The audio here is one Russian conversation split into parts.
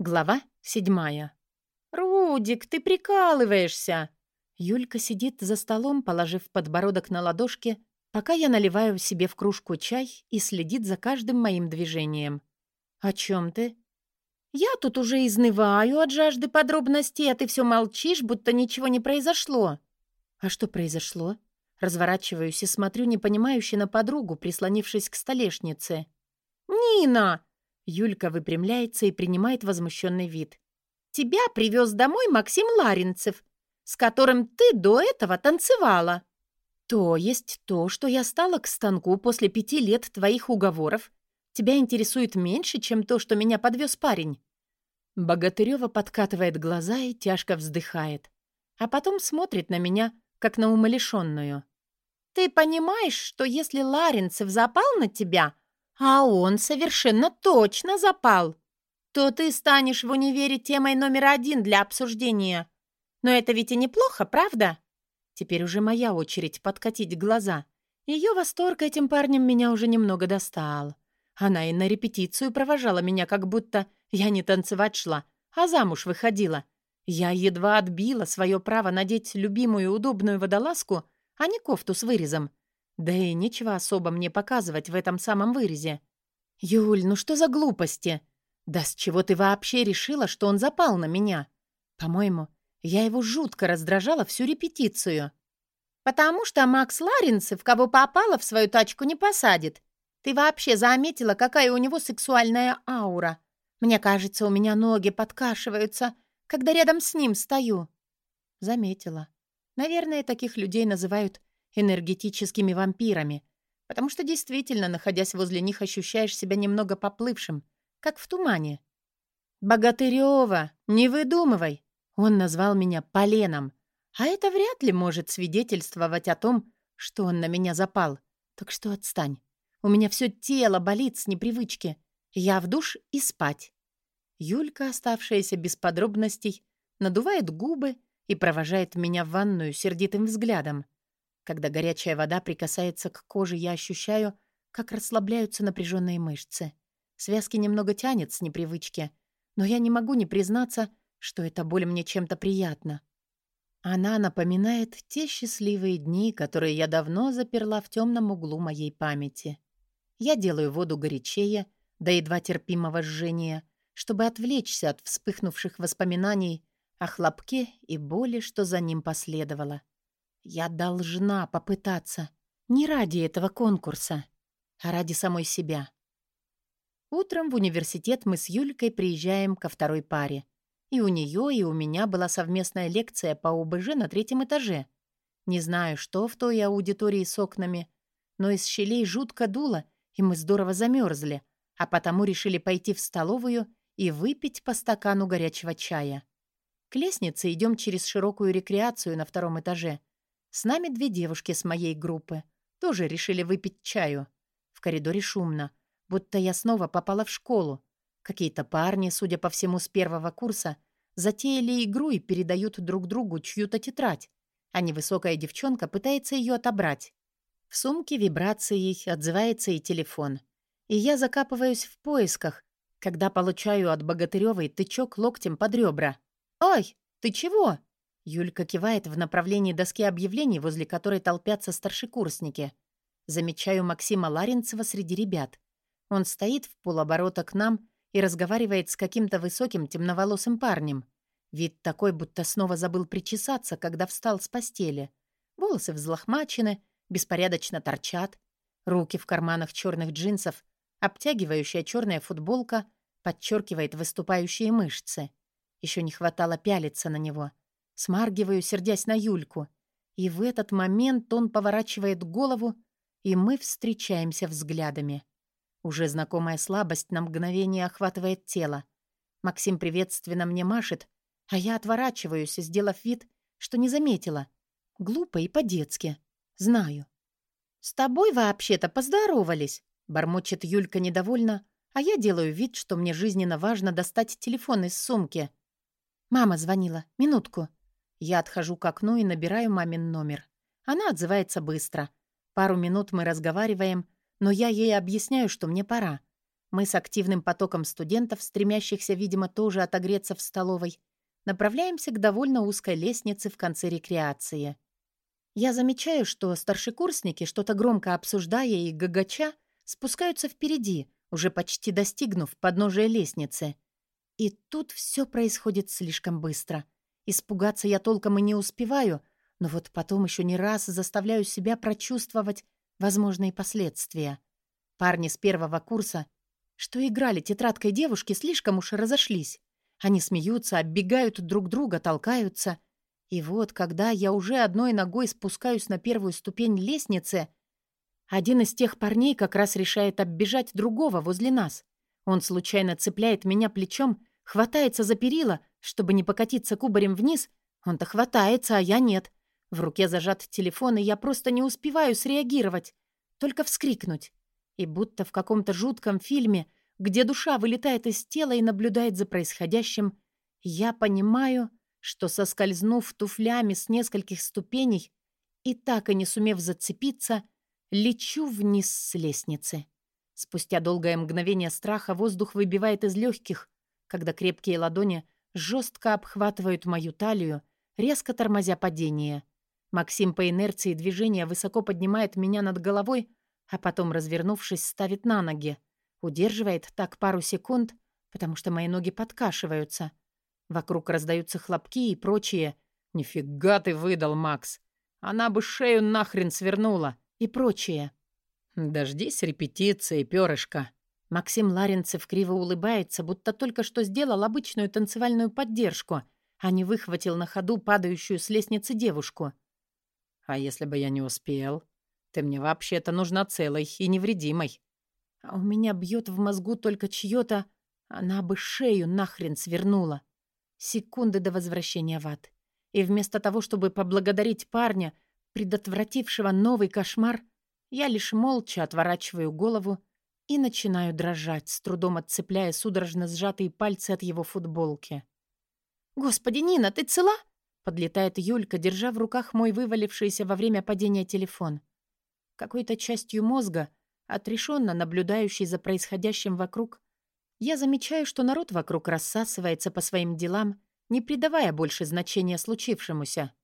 Глава седьмая. «Рудик, ты прикалываешься!» Юлька сидит за столом, положив подбородок на ладошки, пока я наливаю себе в кружку чай и следит за каждым моим движением. «О чем ты?» «Я тут уже изнываю от жажды подробностей, а ты все молчишь, будто ничего не произошло». «А что произошло?» Разворачиваюсь и смотрю непонимающе на подругу, прислонившись к столешнице. «Нина!» Юлька выпрямляется и принимает возмущенный вид. «Тебя привез домой Максим Ларинцев, с которым ты до этого танцевала». «То есть то, что я стала к станку после пяти лет твоих уговоров, тебя интересует меньше, чем то, что меня подвез парень?» Богатырева подкатывает глаза и тяжко вздыхает, а потом смотрит на меня, как на умалишенную. «Ты понимаешь, что если Ларинцев запал на тебя, а он совершенно точно запал, то ты станешь в универе темой номер один для обсуждения. Но это ведь и неплохо, правда? Теперь уже моя очередь подкатить глаза. Ее восторг этим парнем меня уже немного достал. Она и на репетицию провожала меня, как будто я не танцевать шла, а замуж выходила. Я едва отбила свое право надеть любимую удобную водолазку, а не кофту с вырезом. Да и нечего особо мне показывать в этом самом вырезе. «Юль, ну что за глупости? Да с чего ты вообще решила, что он запал на меня? По-моему, я его жутко раздражала всю репетицию». «Потому что Макс Ларинцев, кого попало, в свою тачку не посадит. Ты вообще заметила, какая у него сексуальная аура? Мне кажется, у меня ноги подкашиваются, когда рядом с ним стою». Заметила. Наверное, таких людей называют энергетическими вампирами, потому что действительно, находясь возле них, ощущаешь себя немного поплывшим, как в тумане. «Богатырёва, не выдумывай!» Он назвал меня Поленом, а это вряд ли может свидетельствовать о том, что он на меня запал. Так что отстань. У меня все тело болит с непривычки. Я в душ и спать. Юлька, оставшаяся без подробностей, надувает губы и провожает меня в ванную сердитым взглядом. Когда горячая вода прикасается к коже, я ощущаю, как расслабляются напряженные мышцы. Связки немного тянет с непривычки, но я не могу не признаться, что эта боль мне чем-то приятна. Она напоминает те счастливые дни, которые я давно заперла в темном углу моей памяти. Я делаю воду горячее, до едва терпимого жжения, чтобы отвлечься от вспыхнувших воспоминаний о хлопке и боли, что за ним последовало. Я должна попытаться. Не ради этого конкурса, а ради самой себя. Утром в университет мы с Юлькой приезжаем ко второй паре. И у нее, и у меня была совместная лекция по ОБЖ на третьем этаже. Не знаю, что в той аудитории с окнами, но из щелей жутко дуло, и мы здорово замерзли, а потому решили пойти в столовую и выпить по стакану горячего чая. К лестнице идем через широкую рекреацию на втором этаже — с нами две девушки с моей группы. Тоже решили выпить чаю. В коридоре шумно, будто я снова попала в школу. Какие-то парни, судя по всему, с первого курса, затеяли игру и передают друг другу чью-то тетрадь, а невысокая девчонка пытается ее отобрать. В сумке вибрацией отзывается и телефон. И я закапываюсь в поисках, когда получаю от Богатырёвой тычок локтем под ребра. «Ой, ты чего?» Юлька кивает в направлении доски объявлений, возле которой толпятся старшекурсники. Замечаю Максима Ларинцева среди ребят. Он стоит в полоборота к нам и разговаривает с каким-то высоким темноволосым парнем. Вид такой, будто снова забыл причесаться, когда встал с постели. Волосы взлохмачены, беспорядочно торчат. Руки в карманах черных джинсов, обтягивающая черная футболка подчеркивает выступающие мышцы. Еще не хватало пялиться на него — Смаргиваю, сердясь на Юльку. И в этот момент он поворачивает голову, и мы встречаемся взглядами. Уже знакомая слабость на мгновение охватывает тело. Максим приветственно мне машет, а я отворачиваюсь, сделав вид, что не заметила. Глупо и по-детски. Знаю. «С тобой вообще-то поздоровались», — бормочет Юлька недовольно, а я делаю вид, что мне жизненно важно достать телефон из сумки. «Мама звонила. Минутку». Я отхожу к окну и набираю мамин номер. Она отзывается быстро. Пару минут мы разговариваем, но я ей объясняю, что мне пора. Мы с активным потоком студентов, стремящихся, видимо, тоже отогреться в столовой, направляемся к довольно узкой лестнице в конце рекреации. Я замечаю, что старшекурсники, что-то громко обсуждая и гагача, спускаются впереди, уже почти достигнув подножия лестницы. И тут все происходит слишком быстро. Испугаться я толком и не успеваю, но вот потом еще не раз заставляю себя прочувствовать возможные последствия. Парни с первого курса, что играли тетрадкой девушки, слишком уж разошлись. Они смеются, оббегают друг друга, толкаются. И вот, когда я уже одной ногой спускаюсь на первую ступень лестницы, один из тех парней как раз решает оббежать другого возле нас. Он случайно цепляет меня плечом, хватается за перила, чтобы не покатиться кубарем вниз. Он-то хватается, а я нет. В руке зажат телефон, и я просто не успеваю среагировать, только вскрикнуть. И будто в каком-то жутком фильме, где душа вылетает из тела и наблюдает за происходящим, я понимаю, что, соскользнув туфлями с нескольких ступеней и так и не сумев зацепиться, Лечу вниз с лестницы. Спустя долгое мгновение страха воздух выбивает из легких, когда крепкие ладони жестко обхватывают мою талию, резко тормозя падение. Максим по инерции движения высоко поднимает меня над головой, а потом, развернувшись, ставит на ноги. Удерживает так пару секунд, потому что мои ноги подкашиваются. Вокруг раздаются хлопки и прочие. «Нифига ты выдал, Макс! Она бы шею нахрен свернула!» и прочее. «Дождись репетиции, перышко!» Максим Ларинцев криво улыбается, будто только что сделал обычную танцевальную поддержку, а не выхватил на ходу падающую с лестницы девушку. «А если бы я не успел? Ты мне вообще-то нужна целой и невредимой. А у меня бьет в мозгу только чье-то... Она бы шею нахрен свернула. Секунды до возвращения в ад. И вместо того, чтобы поблагодарить парня, предотвратившего новый кошмар, я лишь молча отворачиваю голову и начинаю дрожать, с трудом отцепляя судорожно сжатые пальцы от его футболки. «Господи, Нина, ты цела?» Подлетает Юлька, держа в руках мой вывалившийся во время падения телефон. Какой-то частью мозга, отрешенно наблюдающий за происходящим вокруг, я замечаю, что народ вокруг рассасывается по своим делам, не придавая больше значения случившемуся.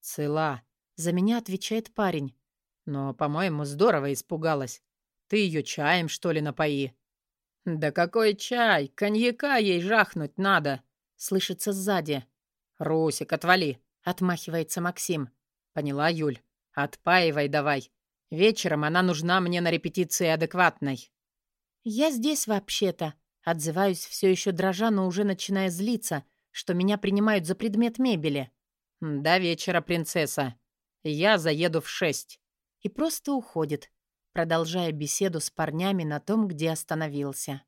«Цела», за меня отвечает парень. Но, по-моему, здорово испугалась. Ты ее чаем, что ли, напои? Да какой чай? Коньяка ей жахнуть надо. Слышится сзади. Русик, отвали. Отмахивается Максим. Поняла, Юль? Отпаивай давай. Вечером она нужна мне на репетиции адекватной. Я здесь вообще-то. Отзываюсь все еще дрожа, но уже начиная злиться, что меня принимают за предмет мебели. «До вечера, принцесса», я заеду в шесть». И просто уходит, продолжая беседу с парнями на том, где остановился.